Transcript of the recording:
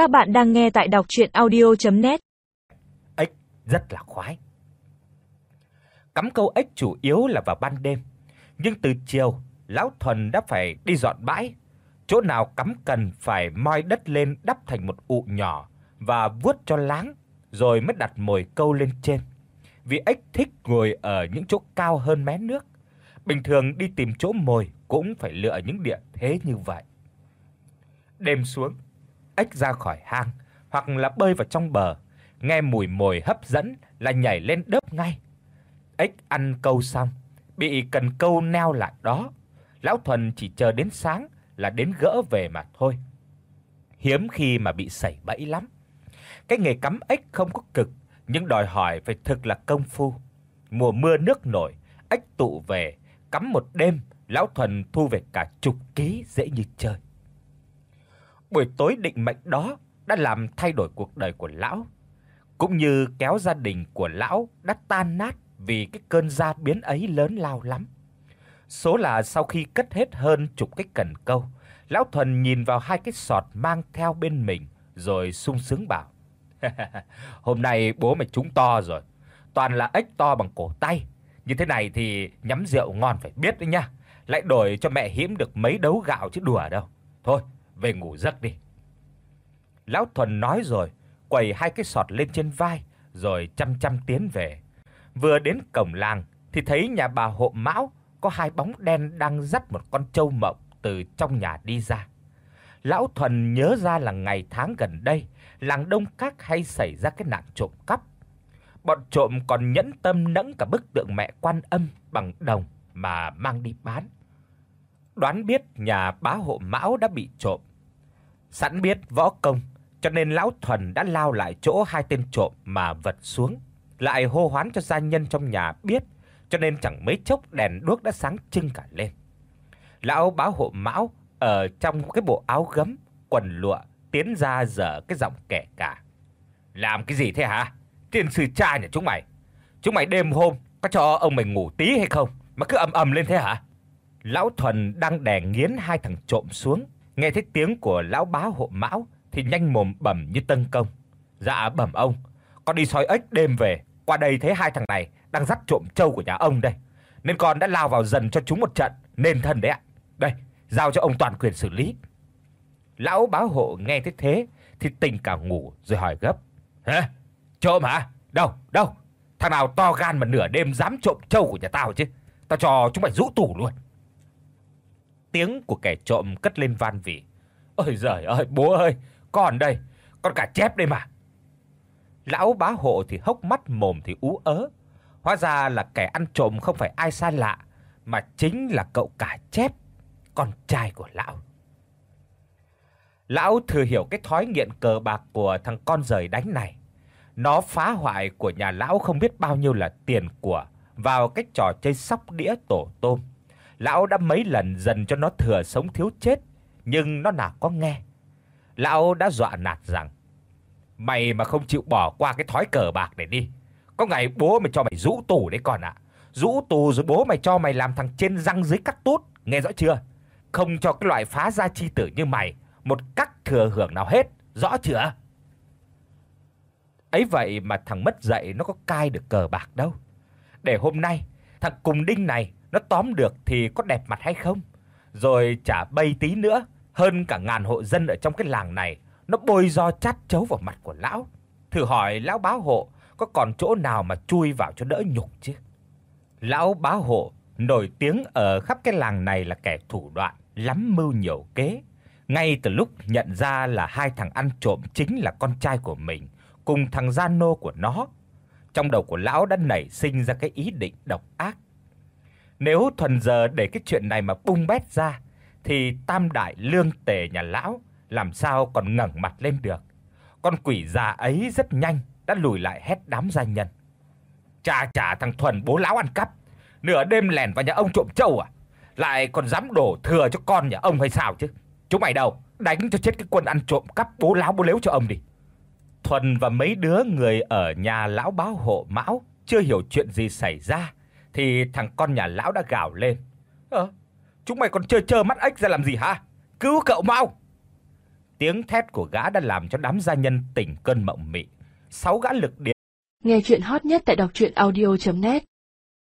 Các bạn đang nghe tại đọc audio net Ếch rất là khoái. Cắm câu ếch chủ yếu là vào ban đêm, nhưng từ chiều, lão Thuần đã phải đi dọn bãi. Chỗ nào cắm cần phải moi đất lên đắp thành một ụ nhỏ và vuốt cho láng, rồi mới đặt mồi câu lên trên. Vì ếch thích ngồi ở những chỗ cao hơn mé nước. Bình thường đi tìm chỗ mồi cũng phải lựa những địa thế như vậy. Đêm xuống, ếch ra khỏi hang hoặc là bơi vào trong bờ, nghe mùi mồi hấp dẫn là nhảy lên đớp ngay. Ếch ăn câu xong, bị cần câu neo lại đó. Lão Thuần chỉ chờ đến sáng là đến gỡ về mà thôi. Hiếm khi mà bị sẩy bẫy lắm. Cái nghề cắm ếch không có cực, nhưng đòi hỏi phải thực là công phu. Mùa mưa nước nổi, ếch tụ về, cắm một đêm, lão Thuần thu về cả chục ký dễ như chơi. Buổi tối định mệnh đó đã làm thay đổi cuộc đời của lão, cũng như kéo gia đình của lão đã tan nát vì cái cơn gia biến ấy lớn lao lắm. Số là sau khi cất hết hơn chục cái cần câu, lão Thuần nhìn vào hai cái sọt mang theo bên mình rồi sung sướng bảo: "Hôm nay bố mày trúng to rồi, toàn là ếch to bằng cổ tay, như thế này thì nhắm rượu ngon phải biết đấy nha, lại đổi cho mẹ hiếm được mấy đấu gạo chứ đùa đâu. Thôi, về ngủ giấc đi." Lão Thuần nói rồi, quầy hai cái sọt lên trên vai rồi chăm chăm tiến về. Vừa đến cổng làng thì thấy nhà bà Hộ Mão có hai bóng đen đang dắt một con trâu mộng từ trong nhà đi ra. Lão Thuần nhớ ra là ngày tháng gần đây, làng Đông Các hay xảy ra cái nạn trộm cắp. Bọn trộm còn nhẫn tâm nẫng cả bức tượng mẹ Quan Âm bằng đồng mà mang đi bán. Đoán biết nhà bá hộ Mão đã bị trộm. Sẵn biết võ công, cho nên lão Thuần đã lao lại chỗ hai tên trộm mà vật xuống, lại hô hoán cho gia nhân trong nhà biết, cho nên chẳng mấy chốc đèn đuốc đã sáng trưng cả lên. Lão báo hộ Mão ở trong cái bộ áo gấm, quần lụa tiến ra dở cái giọng kẻ cả. "Làm cái gì thế hả? Tiên sư cha nhà chúng mày. Chúng mày đêm hôm có cho ông mày ngủ tí hay không mà cứ ầm ầm lên thế hả?" Lão Thuần đang đè nghiến hai thằng trộm xuống, nghe thấy tiếng của lão bá hộ Mão thì nhanh mồm bẩm như tân công. "Dạ bẩm ông, con đi soi ếch đêm về, qua đây thấy hai thằng này đang dắt trộm trâu của nhà ông đây, nên con đã lao vào dần cho chúng một trận nên thân đấy ạ. Đây, giao cho ông toàn quyền xử lý." Lão bá hộ nghe thấy thế thì tỉnh cả ngủ rồi hỏi gấp: "Hả? Trộm hả? Đâu? Đâu? Thằng nào to gan mà nửa đêm dám trộm trâu của nhà tao chứ? Tao cho chúng mày rũ tủ luôn." Tiếng của kẻ trộm cất lên van vỉ. "Ôi giời ơi, bố ơi, con đây, con cả chép đây mà." Lão bá hộ thì hốc mắt mồm thì ú ớ. Hóa ra là kẻ ăn trộm không phải ai xa lạ, mà chính là cậu cả chép, con trai của lão. Lão thừa hiểu cái thói nghiện cờ bạc của thằng con rời đánh này. Nó phá hoại của nhà lão không biết bao nhiêu là tiền của vào cái trò chơi sóc đĩa tổ tôm. Lão đã mấy lần dần cho nó thừa sống thiếu chết, nhưng nó nào có nghe. Lão đã dọa nạt rằng: "Mày mà không chịu bỏ qua cái thói cờ bạc này đi, có ngày bố mày cho mày rũ tù đấy con ạ. Rũ tù rồi bố mày cho mày làm thằng trên răng dưới cắt tốt, nghe rõ chưa? Không cho cái loại phá gia chi tử như mày một cắt thừa hưởng nào hết, rõ chưa?" Ấy vậy mà thằng mất dạy nó có cai được cờ bạc đâu. Để hôm nay thằng cùng đinh này nó tóm được thì có đẹp mặt hay không? Rồi chả bay tí nữa, hơn cả ngàn hộ dân ở trong cái làng này, nó bôi do chát chấu vào mặt của lão. Thử hỏi lão bá hộ có còn chỗ nào mà chui vào cho đỡ nhục chứ? Lão bá hộ nổi tiếng ở khắp cái làng này là kẻ thủ đoạn, lắm mưu nhiều kế. Ngay từ lúc nhận ra là hai thằng ăn trộm chính là con trai của mình cùng thằng gian nô của nó, trong đầu của lão đã nảy sinh ra cái ý định độc ác. Nếu thuần giờ để cái chuyện này mà bung bét ra thì tam đại lương tề nhà lão làm sao còn ngẩng mặt lên được. Con quỷ già ấy rất nhanh đã lùi lại hét đám gia nhân. Cha trả thằng thuần bố lão ăn cắp, nửa đêm lẻn vào nhà ông trộm trâu à? Lại còn dám đổ thừa cho con nhà ông hay sao chứ? Chúng mày đâu, đánh cho chết cái quân ăn trộm cắp bố lão bố lếu cho ông đi. Thuần và mấy đứa người ở nhà lão báo hộ Mão chưa hiểu chuyện gì xảy ra thì thằng con nhà lão đã gào lên. "Ơ, chúng mày còn chơi trơ mắt ếch ra làm gì hả? Cứu cậu mau!" Tiếng thét của gã đã làm cho đám gia nhân tỉnh cơn mộng mị. Sáu gã lực điện Nghe truyện hot nhất tại doctruyenaudio.net